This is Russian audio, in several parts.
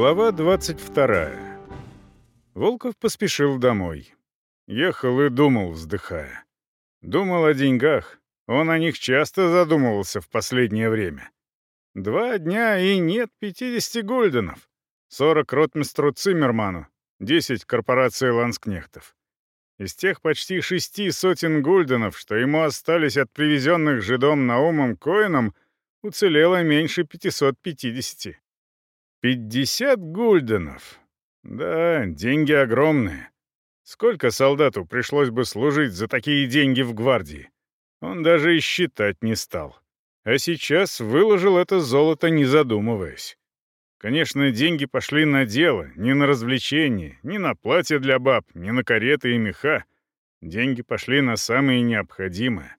Глава 22. Волков поспешил домой. Ехал и думал, вздыхая. Думал о деньгах. Он о них часто задумывался в последнее время. Два дня и нет 50 гульденов. 40 ротмистру Циммерману, 10 корпорации ланскнехтов. Из тех почти шести сотен гульденов, что ему остались от привезенных жидом Наумом Коином, уцелело меньше 550. 50 гульденов. Да, деньги огромные. Сколько солдату пришлось бы служить за такие деньги в гвардии? Он даже и считать не стал. А сейчас выложил это золото, не задумываясь. Конечно, деньги пошли на дело, не на развлечения, не на платья для баб, не на кареты и меха. Деньги пошли на самое необходимое.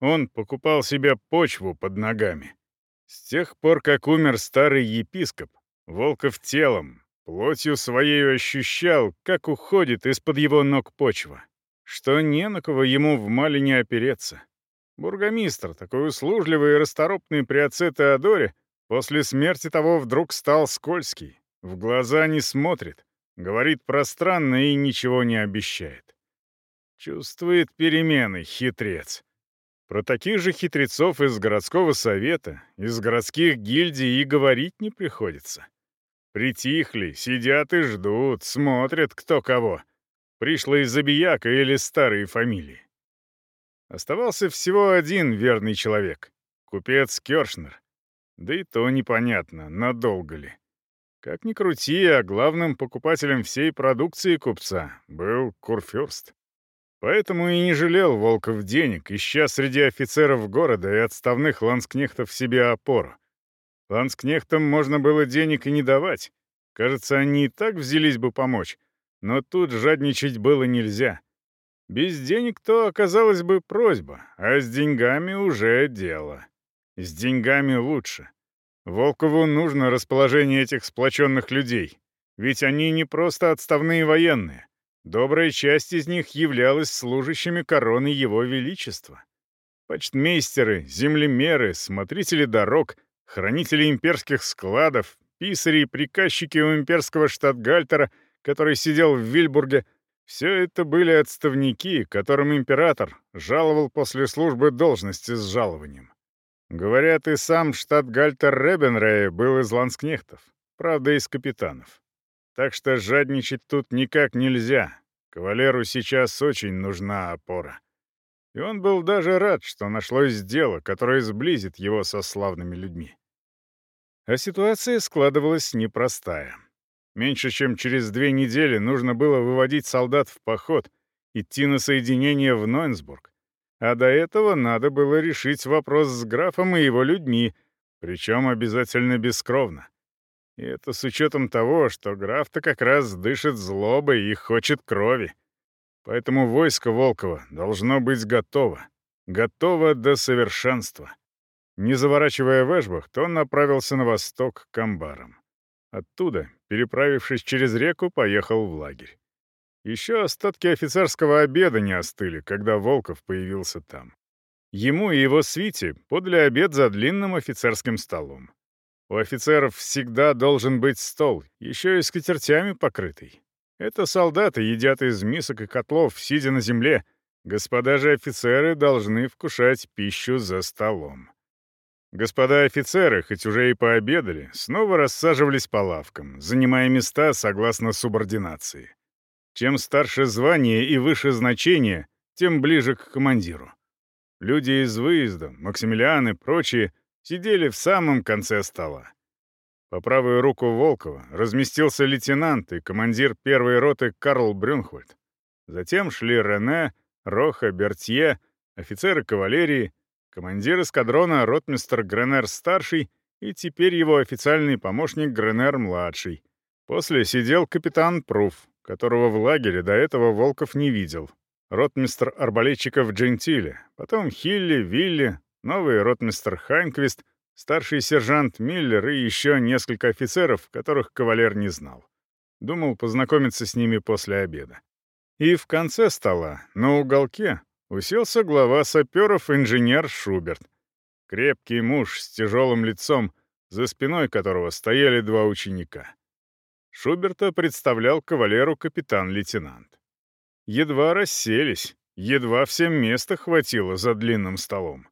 Он покупал себе почву под ногами. С тех пор, как умер старый епископ, Волков телом, плотью своей ощущал, как уходит из-под его ног почва, что не на кого ему в Малине опереться. Бургомистр, такой услужливый и расторопный при отце Теодоре, после смерти того вдруг стал скользкий, в глаза не смотрит, говорит пространно и ничего не обещает. Чувствует перемены, хитрец. Про таких же хитрецов из городского совета, из городских гильдий и говорить не приходится. Притихли, сидят и ждут, смотрят кто кого. Пришлый забияка или старые фамилии. Оставался всего один верный человек — купец Кёршнер. Да и то непонятно, надолго ли. Как ни крути, а главным покупателем всей продукции купца был Курфюрст. Поэтому и не жалел Волков денег, ища среди офицеров города и отставных ланскнехтов себе опору. Ланскнехтам можно было денег и не давать. Кажется, они и так взялись бы помочь. Но тут жадничать было нельзя. Без денег то оказалась бы просьба, а с деньгами уже дело. С деньгами лучше. Волкову нужно расположение этих сплоченных людей. Ведь они не просто отставные военные. Добрая часть из них являлась служащими короны Его Величества. Почтмейстеры, землемеры, смотрители дорог — хранители имперских складов, писари и приказчики у имперского штатгальтера, который сидел в Вильбурге, все это были отставники, которым император жаловал после службы должности с жалованием. Говорят, и сам штатгальтер Ребенрея был из ланскнехтов, правда, из капитанов. Так что жадничать тут никак нельзя. Кавалеру сейчас очень нужна опора. И он был даже рад, что нашлось дело, которое сблизит его со славными людьми. А ситуация складывалась непростая. Меньше чем через две недели нужно было выводить солдат в поход, идти на соединение в Нойнсбург. А до этого надо было решить вопрос с графом и его людьми, причем обязательно бескровно. И это с учетом того, что граф-то как раз дышит злобой и хочет крови. Поэтому войско Волкова должно быть готово. Готово до совершенства. Не заворачивая в Эшбахт, он направился на восток к амбарам. Оттуда, переправившись через реку, поехал в лагерь. Еще остатки офицерского обеда не остыли, когда Волков появился там. Ему и его свите подали обед за длинным офицерским столом. У офицеров всегда должен быть стол, еще и скатертями покрытый. Это солдаты едят из мисок и котлов, сидя на земле. Господа же офицеры должны вкушать пищу за столом. Господа офицеры, хоть уже и пообедали, снова рассаживались по лавкам, занимая места согласно субординации. Чем старше звание и выше значение, тем ближе к командиру. Люди из выезда, Максимилиан и прочие, сидели в самом конце стола. По правую руку Волкова разместился лейтенант и командир первой роты Карл Брюнхвальд. Затем шли Рене, Роха, Бертье, офицеры кавалерии, командир эскадрона ротмистр Гренер-старший и теперь его официальный помощник Гренер-младший. После сидел капитан Пруф, которого в лагере до этого Волков не видел. Ротмистр арбалетчиков Джентиле, потом Хилли, Вилли, новый ротмистр Хайнквист, старший сержант Миллер и еще несколько офицеров, которых кавалер не знал. Думал познакомиться с ними после обеда. И в конце стола, на уголке, уселся глава саперов инженер Шуберт. Крепкий муж с тяжелым лицом, за спиной которого стояли два ученика. Шуберта представлял кавалеру капитан-лейтенант. Едва расселись, едва всем места хватило за длинным столом.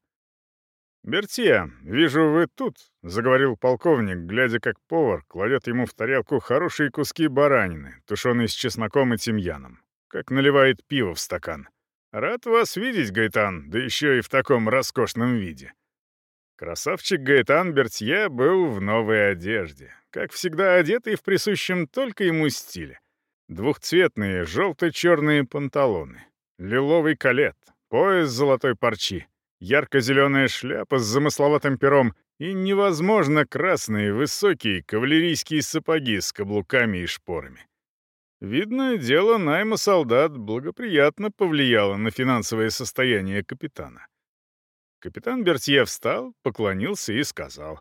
«Бертье, вижу, вы тут», — заговорил полковник, глядя, как повар кладет ему в тарелку хорошие куски баранины, тушеные с чесноком и тимьяном, как наливает пиво в стакан. «Рад вас видеть, Гайтан, да еще и в таком роскошном виде». Красавчик Гаэтан Бертье был в новой одежде, как всегда одетый в присущем только ему стиле. Двухцветные желто-черные панталоны, лиловый калет, пояс золотой парчи, ярко-зеленая шляпа с замысловатым пером и невозможно красные высокие кавалерийские сапоги с каблуками и шпорами. Видно, дело найма солдат благоприятно повлияло на финансовое состояние капитана. Капитан Бертье встал, поклонился и сказал.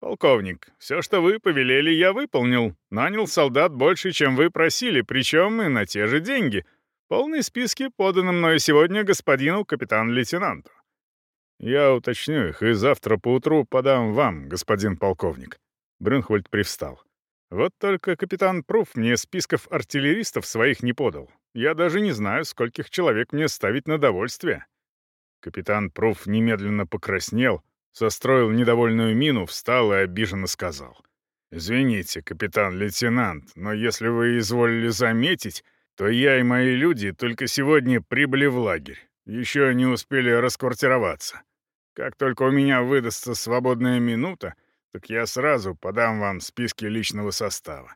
«Полковник, все, что вы повелели, я выполнил. Нанял солдат больше, чем вы просили, причем и на те же деньги. Полные списки поданы мною сегодня господину капитан-лейтенанту. «Я уточню их и завтра поутру подам вам, господин полковник». Брюнхвальд привстал. «Вот только капитан Пруф мне списков артиллеристов своих не подал. Я даже не знаю, скольких человек мне ставить на довольствие». Капитан Пруф немедленно покраснел, состроил недовольную мину, встал и обиженно сказал. «Извините, капитан-лейтенант, но если вы изволили заметить, то я и мои люди только сегодня прибыли в лагерь. Еще не успели расквартироваться. Как только у меня выдастся свободная минута, так я сразу подам вам списки личного состава.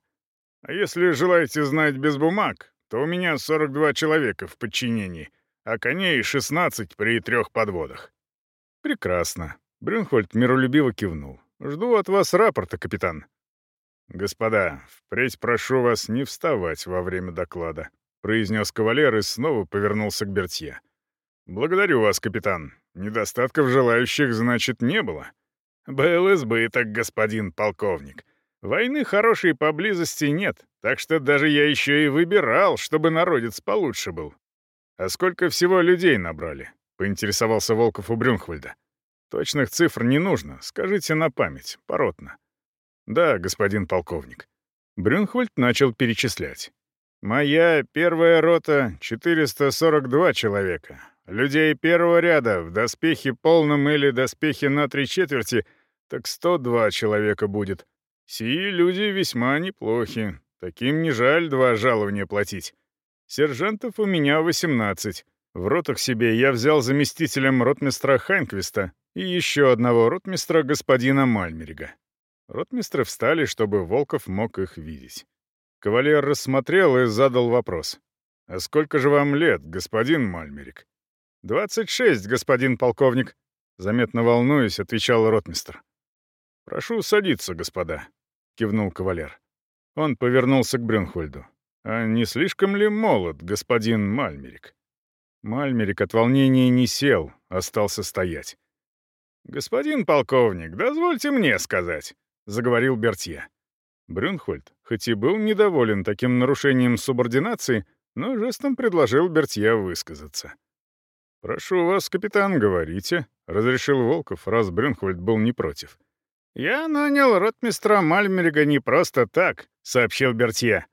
А если желаете знать без бумаг, то у меня 42 человека в подчинении, а коней 16 при трех подводах». «Прекрасно». Брюнхвальд миролюбиво кивнул. «Жду от вас рапорта, капитан». «Господа, впредь прошу вас не вставать во время доклада», — произнес кавалер и снова повернулся к Бертье. «Благодарю вас, капитан. Недостатков желающих, значит, не было. Был избыток, господин полковник. Войны хорошей поблизости нет, так что даже я еще и выбирал, чтобы народец получше был. А сколько всего людей набрали? Поинтересовался Волков у Брюнхвальда. Точных цифр не нужно, скажите на память, поротно. Да, господин полковник. Брюнхвальд начал перечислять. «Моя первая рота — 442 человека, Людей первого ряда в доспехе полном или доспехе на три четверти, так 102 человека будет. Сии люди весьма неплохи. Таким не жаль два жалования платить. Сержантов у меня 18. В ротах себе я взял заместителем ротмистра Хайнквиста и еще одного ротмистра господина Мальмерига. Ротмистры встали, чтобы Волков мог их видеть. Кавалер рассмотрел и задал вопрос. «А сколько же вам лет, господин Мальмерик?» «Двадцать шесть, господин полковник», — заметно волнуясь, отвечал ротмистр. «Прошу садиться, господа», — кивнул кавалер. Он повернулся к Брюнхвальду. «А не слишком ли молод, господин Мальмерик?» Мальмерик от волнения не сел, остался стоять. «Господин полковник, дозвольте мне сказать», — заговорил Бертье. Брюнхвальд, хоть и был недоволен таким нарушением субординации, но жестом предложил Бертье высказаться. «Прошу вас, капитан, говорите», — разрешил Волков, раз Брюнхвальд был не против. «Я нанял ротмистра Мальмерига не просто так», — сообщил Бертье.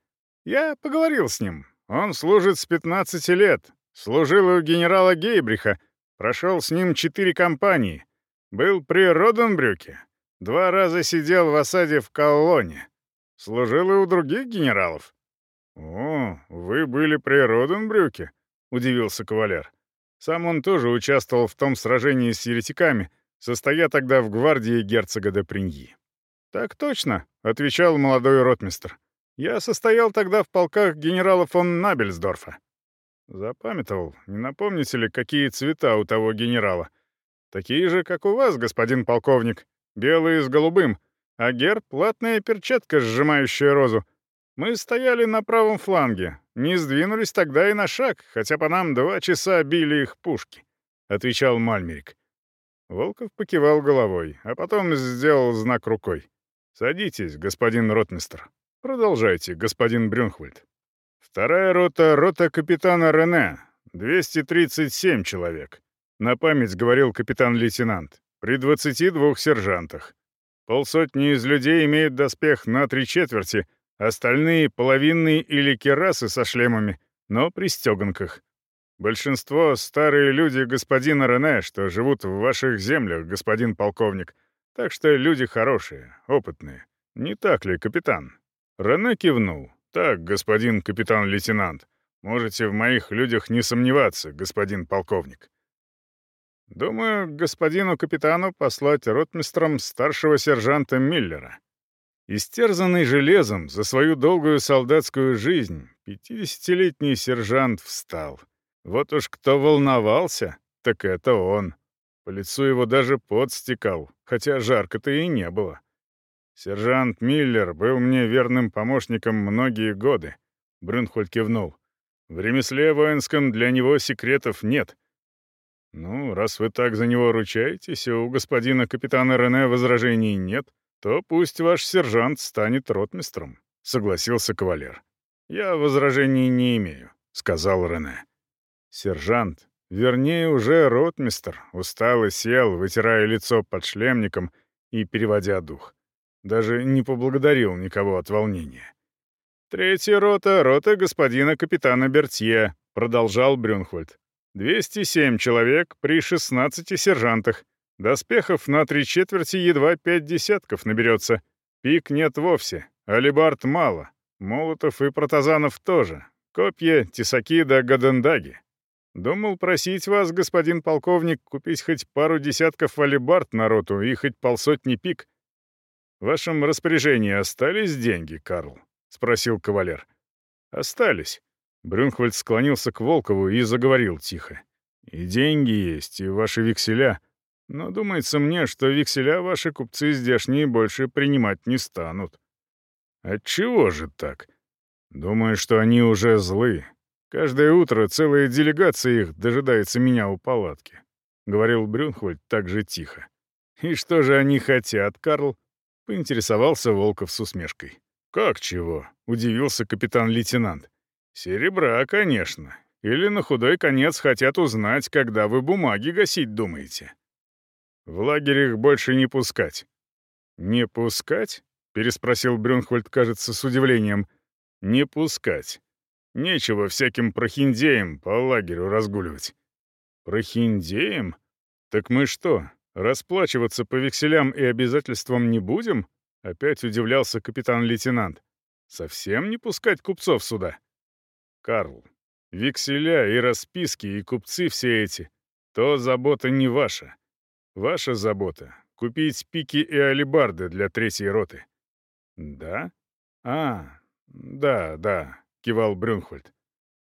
«Я поговорил с ним. Он служит с 15 лет. Служил у генерала Гейбриха. Прошел с ним четыре кампании. Был при Роденбрюке. Два раза сидел в осаде в Колоне. Служил и у других генералов». «О, вы были при Роденбрюке?» — удивился кавалер. Сам он тоже участвовал в том сражении с еретиками, состоя тогда в гвардии герцога де Приньи. «Так точно», — отвечал молодой ротмистр. «Я состоял тогда в полках генерала фон Набельсдорфа». Запамятовал, не напомните ли, какие цвета у того генерала? Такие же, как у вас, господин полковник, белые с голубым, а герб — платная перчатка, сжимающая розу. Мы стояли на правом фланге, не сдвинулись тогда и на шаг, хотя по нам два часа били их пушки», — отвечал Мальмерик. Волков покивал головой, а потом сделал знак рукой. «Садитесь, господин ротмистр. Продолжайте, господин Брюнхвальд». «Вторая рота — рота капитана Рене. 237 человек», — на память говорил капитан-лейтенант, «при 22 сержантах. Полсотни из людей имеют доспех на три четверти, Остальные — половинные или керасы со шлемами, но при стеганках. Большинство — старые люди господина Рене, что живут в ваших землях, господин полковник. Так что люди хорошие, опытные. Не так ли, капитан?» Рене кивнул. «Так, господин капитан-лейтенант, можете в моих людях не сомневаться, господин полковник». «Думаю, господину капитану послать ротмистром старшего сержанта Миллера». Истерзанный железом за свою долгую солдатскую жизнь, пятидесятилетний сержант встал. Вот уж кто волновался, так это он. По лицу его даже пот стекал, хотя жарко-то и не было. «Сержант Миллер был мне верным помощником многие годы», — Брюнхольд кивнул. «В ремесле воинском для него секретов нет». «Ну, раз вы так за него ручаетесь, и у господина капитана Рене возражений нет, то пусть ваш сержант станет ротмистром», — согласился кавалер. «Я возражений не имею», — сказал Рене. Сержант, вернее, уже ротмистр, устало сел, вытирая лицо под шлемником и переводя дух. Даже не поблагодарил никого от волнения. «Третья рота — рота господина капитана Бертье», — продолжал Брюнхвальд. «207 человек при 16 сержантах. Доспехов на три четверти едва пять десятков наберется. Пик нет вовсе, алибард мало, молотов и протазанов тоже. Копья, тесаки да гадендаги. Думал просить вас, господин полковник, купить хоть пару десятков алибард на роту и хоть полсотни пик. В вашем распоряжении остались деньги, Карл?» — спросил кавалер. «Остались». Брюнхвальд склонился к Волкову и заговорил тихо. «И деньги есть, и ваши векселя. Но думается мне, что векселя ваши купцы здешние больше принимать не станут». «Отчего же так?» «Думаю, что они уже злы. Каждое утро целая делегация их дожидается меня у палатки», — говорил Брюнхвальд так же тихо. «И что же они хотят, Карл?» — поинтересовался Волков с усмешкой. «Как чего?» — удивился капитан-лейтенант. «Серебра, конечно. Или на худой конец хотят узнать, когда вы бумаги гасить думаете. В лагерь их больше не пускать». «Не пускать?» — переспросил Брюнхвальд, кажется, с удивлением. «Не пускать. Нечего всяким прохиндеям по лагерю разгуливать». «Прохиндеям? Так мы что, «Расплачиваться по векселям и обязательствам не будем?» — опять удивлялся капитан-лейтенант. «Совсем не пускать купцов сюда?» «Карл, векселя и расписки, и купцы все эти — то забота не ваша. Ваша забота — купить пики и алибарды для третьей роты». «Да? А, да, да», — кивал Брюнхвальд.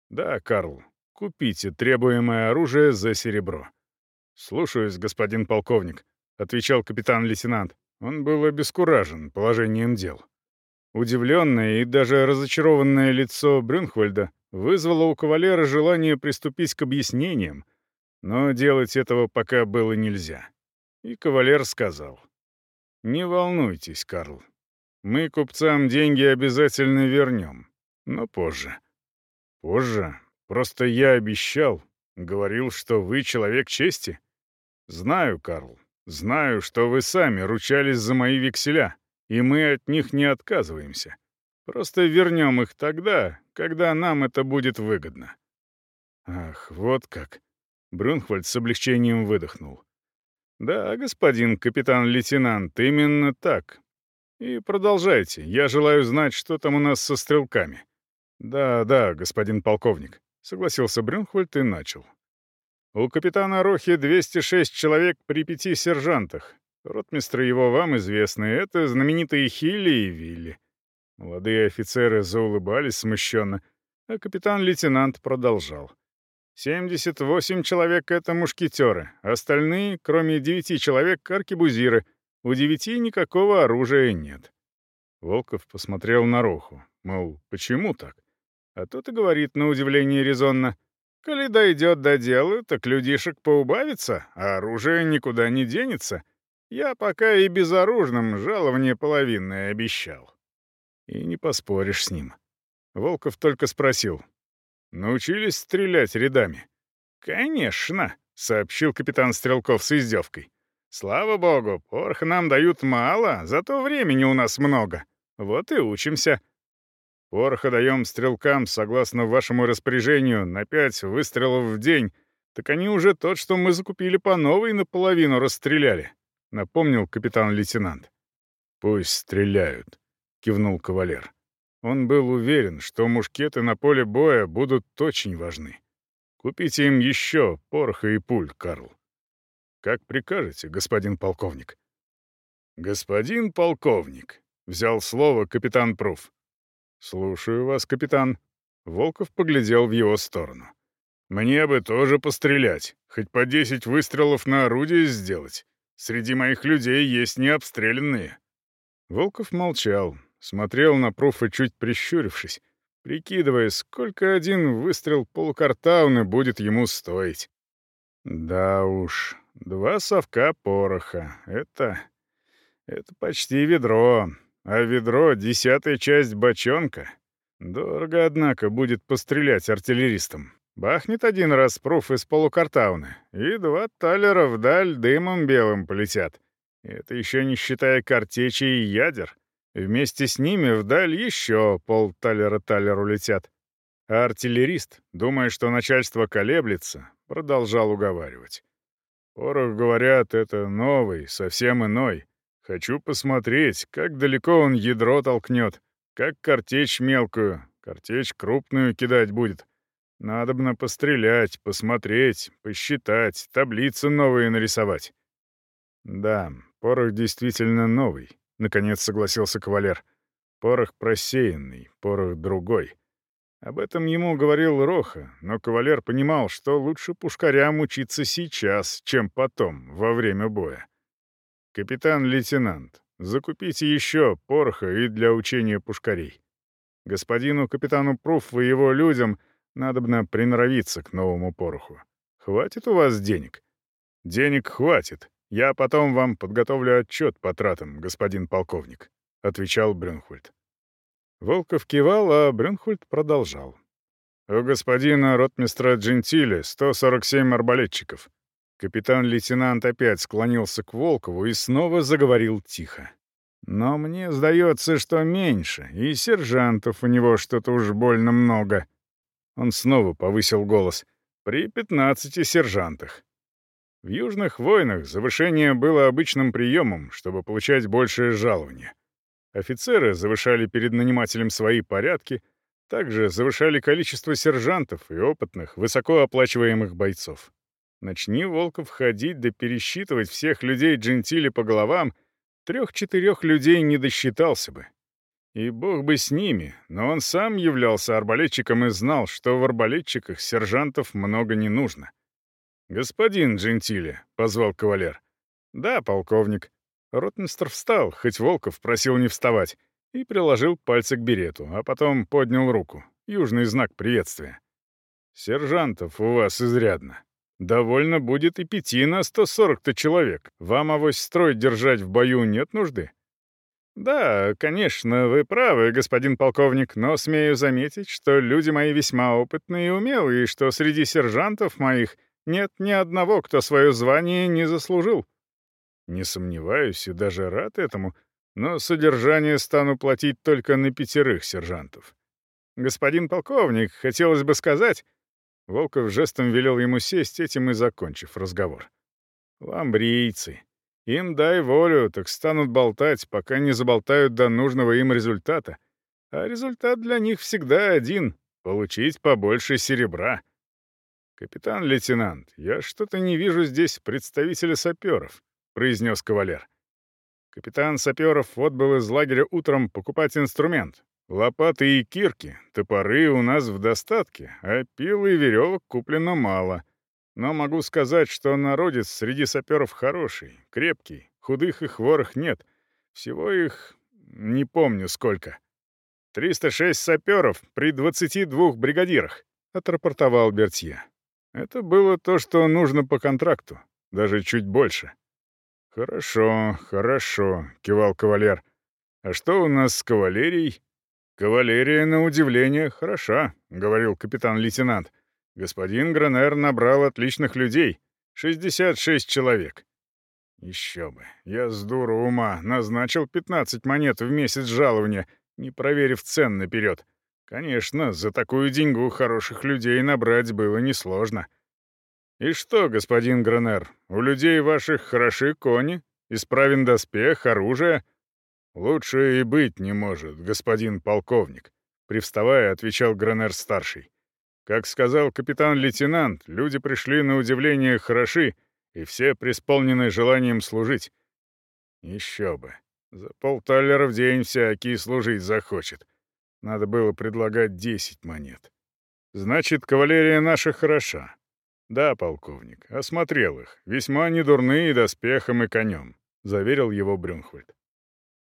«Да, Карл, купите требуемое оружие за серебро». «Слушаюсь, господин полковник», — отвечал капитан-лейтенант. Он был обескуражен положением дел. Удивленное и даже разочарованное лицо Брюнхвальда вызвало у кавалера желание приступить к объяснениям, но делать этого пока было нельзя. И кавалер сказал. «Не волнуйтесь, Карл. Мы купцам деньги обязательно вернем, но позже». «Позже? Просто я обещал, говорил, что вы человек чести». «Знаю, Карл, знаю, что вы сами ручались за мои векселя, и мы от них не отказываемся. Просто вернем их тогда, когда нам это будет выгодно». «Ах, вот как!» Брюнхвальд с облегчением выдохнул. «Да, господин капитан-лейтенант, именно так. И продолжайте, я желаю знать, что там у нас со стрелками». «Да, да, господин полковник», — согласился Брюнхвальд и начал. У капитана Рохи 206 человек при пяти сержантах. Ротмистры его вам известны. Это знаменитые Хилли и Вилли. Молодые офицеры заулыбались смущенно, а капитан-лейтенант продолжал. 78 человек — это мушкетеры, остальные, кроме девяти человек, — аркебузиры. У девяти никакого оружия нет. Волков посмотрел на Роху, мол, почему так? А тот и говорит на удивление резонно — Коли дойдет до дела, так людишек поубавится, а оружие никуда не денется. Я пока и безоружным жалование половинное обещал. И не поспоришь с ним. Волков только спросил. «Научились стрелять рядами?» «Конечно», — сообщил капитан Стрелков с издевкой. «Слава богу, порох нам дают мало, зато времени у нас много. Вот и учимся. Пороха даем стрелкам, согласно вашему распоряжению, на пять выстрелов в день, так они уже тот, что мы закупили по новой, наполовину расстреляли», — напомнил капитан-лейтенант. «Пусть стреляют», — кивнул кавалер. Он был уверен, что мушкеты на поле боя будут очень важны. Купите им еще пороха и пуль, Карл. Как прикажете, господин полковник. Господин полковник, взял слово капитан Пруф. Слушаю вас, капитан. Волков поглядел в его сторону. Мне бы тоже пострелять, хоть по десять выстрелов на орудие сделать. Среди моих людей есть необстрелянные. Волков молчал, смотрел на Пруфа чуть прищурившись, прикидывая, сколько один выстрел полукартауны будет ему стоить. Да уж, два совка пороха — это... это почти ведро, а ведро — десятая часть бочонка. Дорого, однако, будет пострелять артиллеристам. Бахнет один раз пруф из полукартауны, и два талера вдаль дымом белым полетят. Это еще не считая картечи и ядер. Вместе с ними вдаль еще полталера-талеру летят. А артиллерист, думая, что начальство колеблется, продолжал уговаривать. «Порох, говорят, это новый, совсем иной. Хочу посмотреть, как далеко он ядро толкнет, как картечь мелкую, картечь крупную кидать будет. Надобно пострелять, посмотреть, посчитать, таблицы новые нарисовать». Да, порох действительно новый, — наконец согласился кавалер. «Порох просеянный, порох другой». Об этом ему говорил Роха, но кавалер понимал, что лучше пушкарям учиться сейчас, чем потом, во время боя. «Капитан-лейтенант, закупите еще пороха и для учения пушкарей. Господину капитану Пруфу и его людям надобно приноровиться к новому пороху. Хватит у вас денег?» «Денег хватит», «Я потом вам подготовлю отчет по тратам, господин полковник», — отвечал Брюнхольд. Волков кивал, а Брюнхольд продолжал. «У господина ротмистра Джентили 147 арбалетчиков». Капитан-лейтенант опять склонился к Волкову и снова заговорил тихо. «Но мне сдается, что меньше, и сержантов у него что-то уж больно много». Он снова повысил голос. «При пятнадцати сержантах. В южных войнах завышение было обычным приемом, чтобы получать большее жалование. Офицеры завышали перед нанимателем свои порядки, также завышали количество сержантов и опытных, высокооплачиваемых бойцов. Начни Волков ходить да пересчитывать всех людей Джентили по головам, трех-четырех людей не досчитался бы. И бог бы с ними, но он сам являлся арбалетчиком и знал, что в арбалетчиках сержантов много не нужно. «Господин Джентили», — позвал кавалер. «Да, полковник». Ротмистр встал, хоть Волков просил не вставать, и приложил пальцы к берету, а потом поднял руку. Южный знак приветствия. «Сержантов у вас изрядно. Довольно будет и пяти на сто сорок-то человек. Вам авось строй держать в бою нет нужды?» «Да, конечно, вы правы, господин полковник, но смею заметить, что люди мои весьма опытные и умелые, и что среди сержантов моих нет ни одного, кто свое звание не заслужил. Не сомневаюсь и даже рад этому, но содержание стану платить только на пятерых сержантов. Господин полковник, хотелось бы сказать... Волков жестом велел ему сесть, этим и закончив разговор. Ламбрийцы. Им дай волю, так станут болтать, пока не заболтают до нужного им результата. А результат для них всегда один — получить побольше серебра. «Капитан-лейтенант, я что-то не вижу здесь представителя саперов», — произнес кавалер. Капитан саперов отбыл из лагеря утром покупать инструмент. Лопаты и кирки, топоры у нас в достатке, а пил и веревок куплено мало. Но могу сказать, что народец среди саперов хороший, крепкий, худых и хворых нет. Всего их не помню сколько. 306 саперов при 22 бригадирах, — отрапортовал Бертье. Это было то, что нужно по контракту, даже чуть больше. «Хорошо, хорошо», — кивал кавалер. «А что у нас с кавалерией?» «Кавалерия, на удивление, хороша», — говорил капитан-лейтенант. «Господин Гранер набрал отличных людей. 66 человек». «Еще бы. Я с дуру ума назначил 15 монет в месяц жалования, не проверив цен наперед. Конечно, за такую деньгу хороших людей набрать было несложно. И что, господин Гранер, у людей ваших хороши кони, исправен доспех, оружие? Лучше и быть не может, господин полковник, привставая, отвечал Гранер-старший. Как сказал капитан-лейтенант, люди пришли на удивление хороши, и все преисполнены желанием служить. Еще бы. За полталлера в день всякий служить захочет. Надо было предлагать десять монет. Значит, кавалерия наша хороша. Да, полковник, осмотрел их. Весьма недурные доспехом и конем, заверил его Брюнхвальд.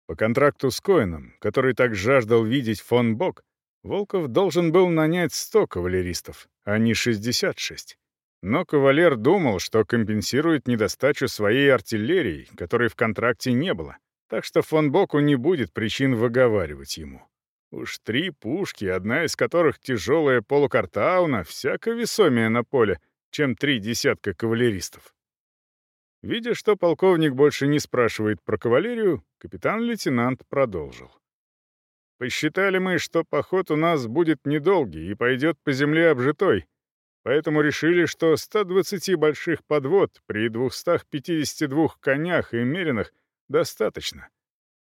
По контракту с Коином, который так жаждал видеть фон Бок, Волков должен был нанять 100 кавалеристов, а не 66. Но кавалер думал, что компенсирует недостачу своей артиллерии, которой в контракте не было, так что фон Боку не будет причин выговаривать ему. Уж три пушки, одна из которых тяжелая полукартауна, всяко весомее на поле, чем три десятка кавалеристов. Видя, что полковник больше не спрашивает про кавалерию, капитан-лейтенант продолжил. Посчитали мы, что поход у нас будет недолгий и пойдет по земле обжитой, поэтому решили, что 120 больших подвод при 252 конях и меринах достаточно.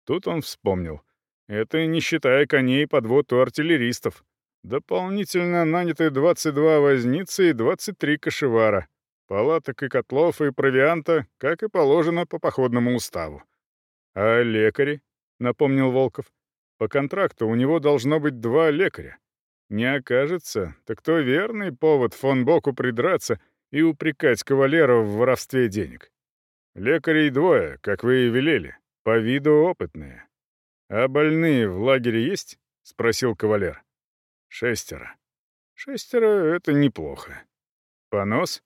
Тут он вспомнил. Это не считая коней подвод у артиллеристов. Дополнительно наняты 22 возницы и 23 кошевара, палаток и котлов и провианта, как и положено по походному уставу. «А лекари?» — напомнил Волков. По контракту у него должно быть два лекаря. Не окажется, так то верный повод фон Боку придраться и упрекать кавалера в воровстве денег. Лекарей двое, как вы и велели, по виду опытные. А больные в лагере есть? — спросил кавалер. Шестеро. Шестеро — это неплохо. Понос?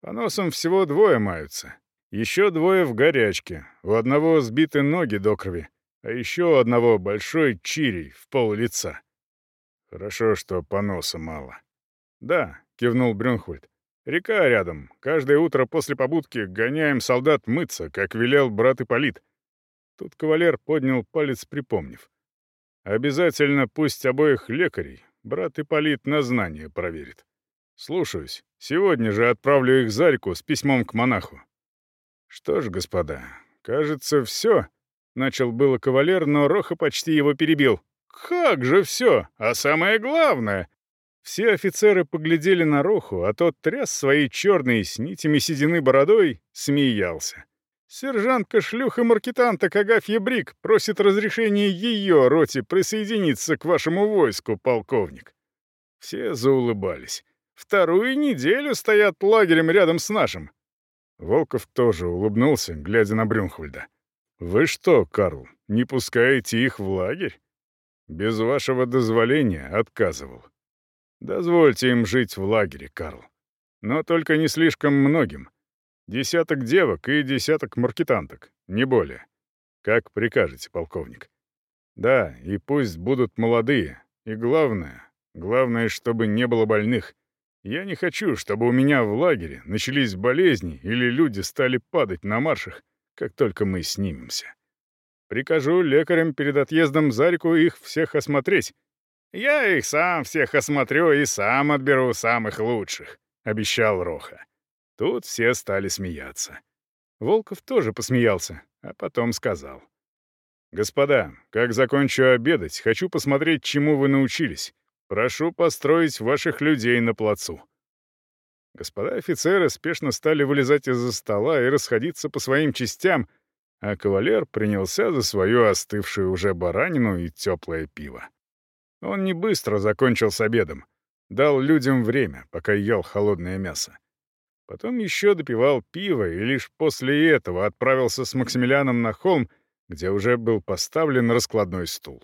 Поносом всего двое маются. Еще двое в горячке. У одного сбиты ноги до крови а еще одного большой чирий в пол лица. Хорошо, что поноса мало. «Да», — кивнул Брюнхвальд. «Река рядом. Каждое утро после побудки гоняем солдат мыться, как велел брат Ипполит». Тут кавалер поднял палец, припомнив. «Обязательно пусть обоих лекарей брат Ипполит на знание проверит. Слушаюсь. Сегодня же отправлю их за реку с письмом к монаху». «Что ж, господа, кажется, все», Начал было кавалер, но Роха почти его перебил. «Как же все! А самое главное!» Все офицеры поглядели на Роху, а тот тряс своей черной с нитями седины бородой, смеялся. «Сержантка-шлюха-маркетанта Кагафья Брик просит разрешения ее роте присоединиться к вашему войску, полковник». Все заулыбались. «Вторую неделю стоят лагерем рядом с нашим». Волков тоже улыбнулся, глядя на Брюнхвальда. «Вы что, Карл, не пускаете их в лагерь?» «Без вашего дозволения отказывал». «Дозвольте им жить в лагере, Карл. Но только не слишком многим. Десяток девок и десяток маркетанток, не более. Как прикажете, полковник?» «Да, и пусть будут молодые. И главное, главное, чтобы не было больных. Я не хочу, чтобы у меня в лагере начались болезни или люди стали падать на маршах, как только мы снимемся. Прикажу лекарям перед отъездом за реку их всех осмотреть. Я их сам всех осмотрю и сам отберу самых лучших», — обещал Роха. Тут все стали смеяться. Волков тоже посмеялся, а потом сказал. «Господа, как закончу обедать, хочу посмотреть, чему вы научились. Прошу построить ваших людей на плацу». Господа офицеры спешно стали вылезать из-за стола и расходиться по своим частям, а кавалер принялся за свою остывшую уже баранину и теплое пиво. Он не быстро закончил с обедом, дал людям время, пока ел холодное мясо. Потом еще допивал пиво и лишь после этого отправился с Максимилианом на холм, где уже был поставлен раскладной стул.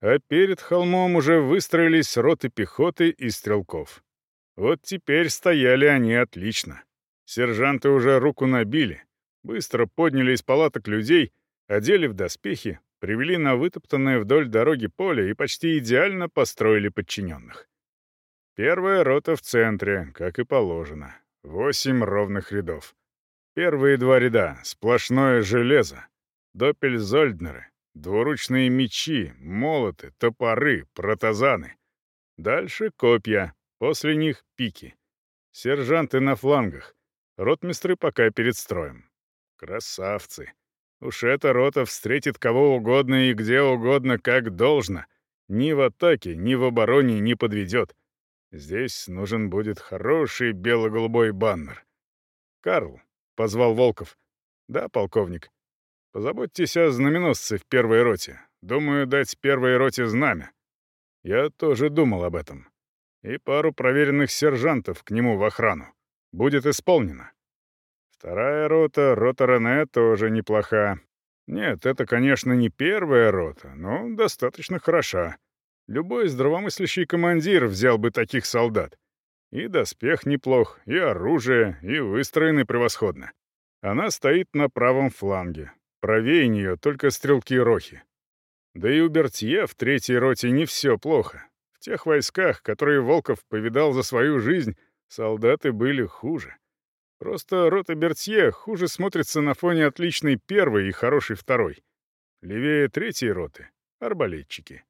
А перед холмом уже выстроились роты пехоты и стрелков. Вот теперь стояли они отлично. Сержанты уже руку набили, быстро подняли из палаток людей, одели в доспехи, привели на вытоптанное вдоль дороги поле и почти идеально построили подчиненных. Первая рота в центре, как и положено. Восемь ровных рядов. Первые два ряда — сплошное железо. Доппельзольднеры, двуручные мечи, молоты, топоры, протазаны — Дальше копья, после них пики. Сержанты на флангах. Ротмистры пока перед строем. Красавцы. Уж эта рота встретит кого угодно и где угодно, как должно. Ни в атаке, ни в обороне не подведет. Здесь нужен будет хороший бело-голубой баннер. «Карл», — позвал Волков. «Да, полковник. Позаботьтесь о знаменосце в первой роте. Думаю, дать первой роте знамя. Я тоже думал об этом. И пару проверенных сержантов к нему в охрану. Будет исполнено. Вторая рота, рота Рене, тоже неплоха. Нет, это, конечно, не первая рота, но достаточно хороша. Любой здравомыслящий командир взял бы таких солдат. И доспех неплох, и оружие, и выстроены превосходно. Она стоит на правом фланге. Правее нее только стрелки Рохи. Да и у Бертье в третьей роте не все плохо. В тех войсках, которые Волков повидал за свою жизнь, солдаты были хуже. Просто рота Бертье хуже смотрится на фоне отличной первой и хорошей второй. Левее третьей роты — арбалетчики.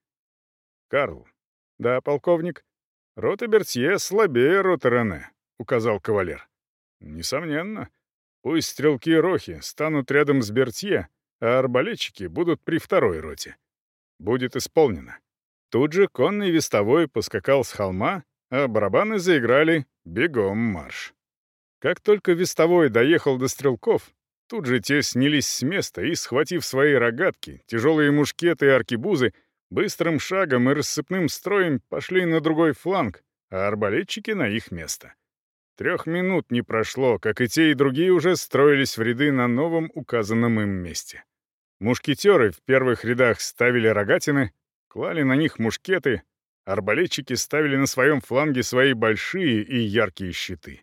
Карл. Да, полковник. Рота Бертье слабее роты Рене, — указал кавалер. Несомненно. Пусть стрелки Рохи станут рядом с Бертье, а арбалетчики будут при второй роте. Будет исполнено. Тут же конный вестовой поскакал с холма, а барабаны заиграли «Бегом марш». Как только вестовой доехал до стрелков, тут же те снялись с места и, схватив свои рогатки, тяжелые мушкеты и аркебузы, быстрым шагом и рассыпным строем пошли на другой фланг, а арбалетчики на их место. Трех минут не прошло, как и те, и другие уже строились в ряды на новом указанном им месте. Мушкетеры в первых рядах ставили рогатины, клали на них мушкеты, арбалетчики ставили на своем фланге свои большие и яркие щиты.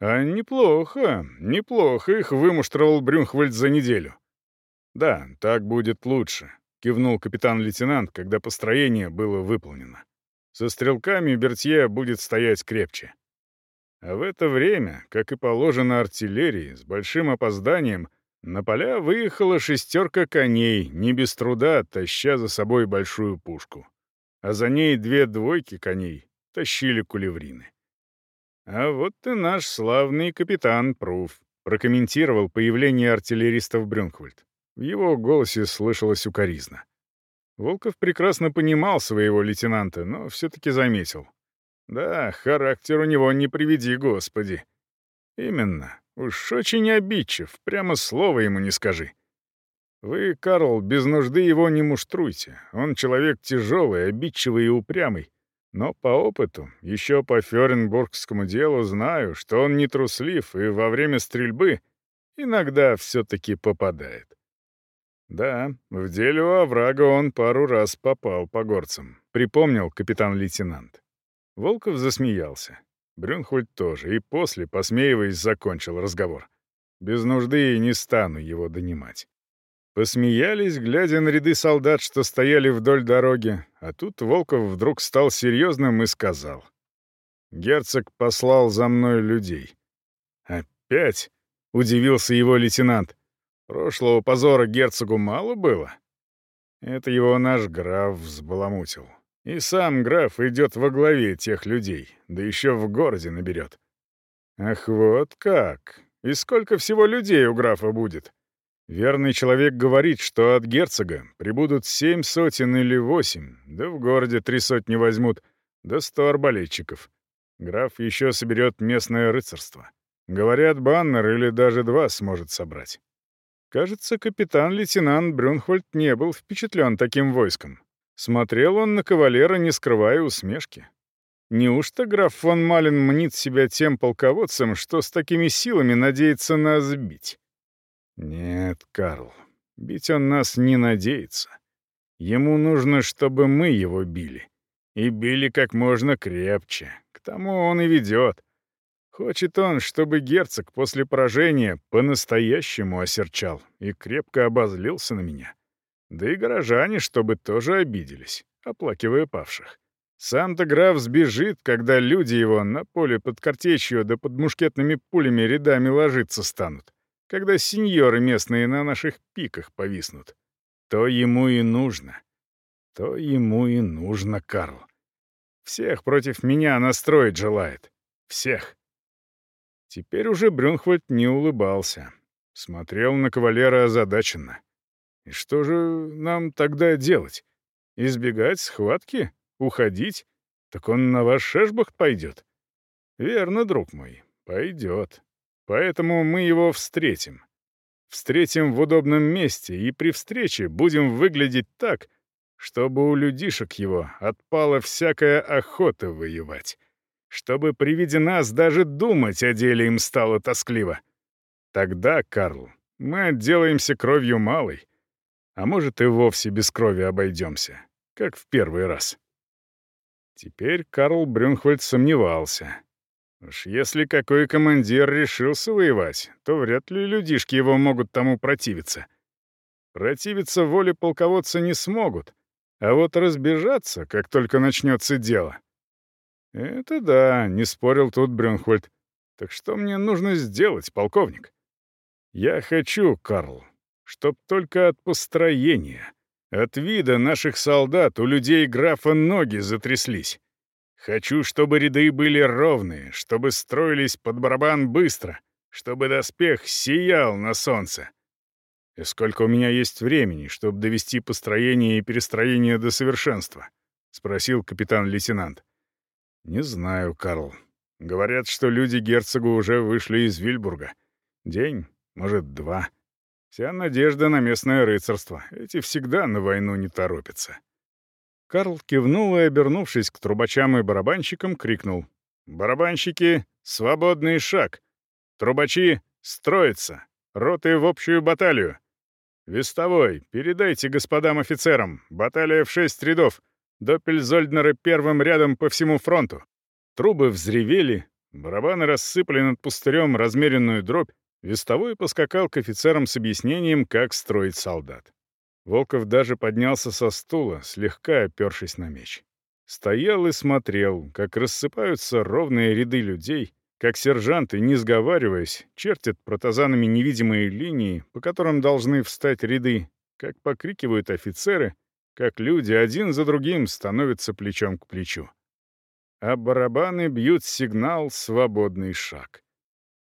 А неплохо, неплохо их вымуштровал Брюнхвальд за неделю. Да, так будет лучше, кивнул капитан-лейтенант, когда построение было выполнено. Со стрелками Бертье будет стоять крепче. А в это время, как и положено артиллерии, с большим опозданием, на поля выехала шестерка коней, не без труда таща за собой большую пушку. А за ней две двойки коней тащили кулеврины. «А вот и наш славный капитан Пруф», — прокомментировал появление артиллеристов Брюнхвальд. В его голосе слышалось укоризна. Волков прекрасно понимал своего лейтенанта, но все-таки заметил. «Да, характер у него не приведи, Господи». «Именно. Уж очень обидчив, прямо слова ему не скажи». «Вы, Карл, без нужды его не муштруйте. Он человек тяжелый, обидчивый и упрямый. Но по опыту, еще по Фёренбургскому делу знаю, что он не труслив и во время стрельбы иногда все-таки попадает. Да, в деле у оврага он пару раз попал по горцам, припомнил капитан-лейтенант. Волков засмеялся. Брюнхольд тоже, и после, посмеиваясь, закончил разговор. Без нужды и не стану его донимать. Посмеялись, глядя на ряды солдат, что стояли вдоль дороги, а тут Волков вдруг стал серьезным и сказал. «Герцог послал за мной людей». «Опять?» — удивился его лейтенант. «Прошлого позора герцогу мало было?» Это его наш граф взбаламутил. И сам граф идет во главе тех людей, да еще в городе наберет. Ах, вот как! И сколько всего людей у графа будет? Верный человек говорит, что от герцога прибудут семь сотен или восемь, да в городе три сотни возьмут, да сто арбалетчиков. Граф еще соберет местное рыцарство. Говорят, баннер или даже два сможет собрать. Кажется, капитан-лейтенант Брюнхвальд не был впечатлен таким войском. Смотрел он на кавалера, не скрывая усмешки. Неужто граф фон Малин мнит себя тем полководцем, что с такими силами надеется нас сбить? «Нет, Карл, бить он нас не надеется. Ему нужно, чтобы мы его били. И били как можно крепче. К тому он и ведет. Хочет он, чтобы герцог после поражения по-настоящему осерчал и крепко обозлился на меня. Да и горожане, чтобы тоже обиделись, оплакивая павших. Сам-то граф сбежит, когда люди его на поле под картечью да под мушкетными пулями рядами ложиться станут когда сеньоры местные на наших пиках повиснут. То ему и нужно. То ему и нужно, Карл. Всех против меня настроить желает. Всех. Теперь уже Брюнхвальд не улыбался. Смотрел на кавалера озадаченно. И что же нам тогда делать? Избегать схватки? Уходить? Так он на ваш шешбахт пойдет? Верно, друг мой, пойдет. Поэтому мы его встретим. Встретим в удобном месте, и при встрече будем выглядеть так, чтобы у людишек его отпала всякая охота воевать. Чтобы при виде нас даже думать о деле им стало тоскливо. Тогда, Карл, мы отделаемся кровью малой, а может и вовсе без крови обойдемся, как в первый раз. Теперь Карл Брюнхвальд сомневался. Уж если какой командир решился воевать, то вряд ли людишки его могут тому противиться. Противиться воле полководца не смогут, а вот разбежаться, как только начнется дело. Это да, не спорил тут Брюнхвальд. Так что мне нужно сделать, полковник? Я хочу, Карл, чтоб только от построения, от вида наших солдат у людей графа ноги затряслись. Хочу, чтобы ряды были ровные, чтобы строились под барабан быстро, чтобы доспех сиял на солнце. И сколько у меня есть времени, чтобы довести построение и перестроение до совершенства? спросил капитан-лейтенант. Не знаю, Карл. Говорят, что люди герцога уже вышли из Вильбурга. День, может, два. Вся надежда на местное рыцарство. Эти всегда на войну не торопятся. Карл кивнул и, обернувшись к трубачам и барабанщикам, крикнул. «Барабанщики, свободный шаг! Трубачи, строиться! Роты в общую баталию! Вестовой, передайте господам офицерам, баталия в шесть рядов, Доппельзольднеры первым рядом по всему фронту!» Трубы взревели, барабаны рассыпали над пустырем размеренную дробь, Вестовой поскакал к офицерам с объяснением, как строить солдат. Волков даже поднялся со стула, слегка опершись на меч. Стоял и смотрел, как рассыпаются ровные ряды людей, как сержанты, не сговариваясь, чертят протазанами невидимые линии, по которым должны встать ряды, как покрикивают офицеры, как люди один за другим становятся плечом к плечу. А барабаны бьют сигнал «Свободный шаг».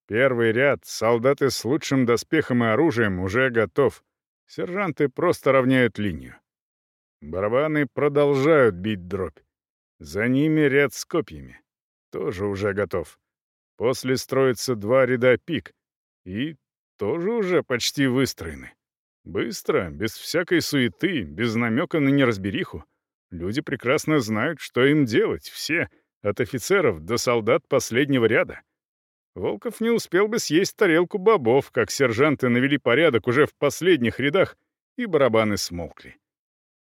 Первый ряд, солдаты с лучшим доспехом и оружием, уже готов — Сержанты просто равняют линию. Барабаны продолжают бить дробь. За ними ряд с копьями. Тоже уже готов. После строятся два ряда пик. И тоже уже почти выстроены. Быстро, без всякой суеты, без намека на неразбериху. Люди прекрасно знают, что им делать, все, от офицеров до солдат последнего ряда. Волков не успел бы съесть тарелку бобов, как сержанты навели порядок уже в последних рядах, и барабаны смолкли.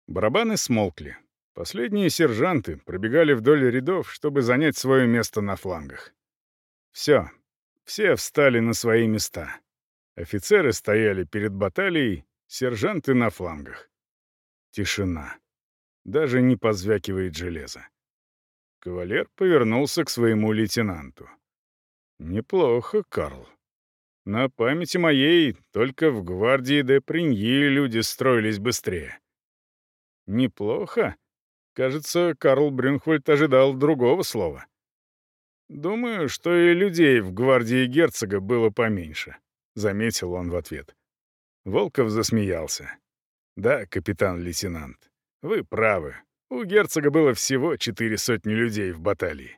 Барабаны смолкли. Последние сержанты пробегали вдоль рядов, чтобы занять свое место на флангах. Все. Все встали на свои места. Офицеры стояли перед баталией, сержанты на флангах. Тишина. Даже не позвякивает железо. Кавалер повернулся к своему лейтенанту. «Неплохо, Карл. На памяти моей только в гвардии де Приньи люди строились быстрее». «Неплохо?» Кажется, Карл Брюнхвальд ожидал другого слова. «Думаю, что и людей в гвардии герцога было поменьше», — заметил он в ответ. Волков засмеялся. «Да, капитан-лейтенант, вы правы. У герцога было всего четыре сотни людей в баталии».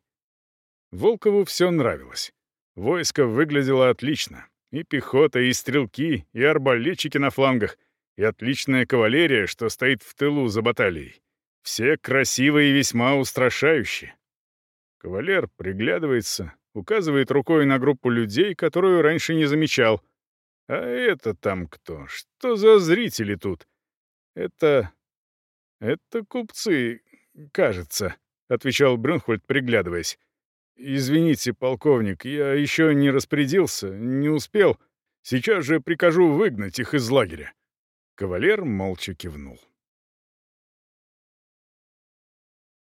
Волкову все нравилось. Войско выглядело отлично. И пехота, и стрелки, и арбалетчики на флангах, и отличная кавалерия, что стоит в тылу за баталией. Все красивые и весьма устрашающие. Кавалер приглядывается, указывает рукой на группу людей, которую раньше не замечал. А это там кто? Что за зрители тут? Это... это купцы, кажется, — отвечал Брюнхвальд, приглядываясь. «Извините, полковник, я еще не распорядился, не успел. Сейчас же прикажу выгнать их из лагеря». Кавалер молча кивнул.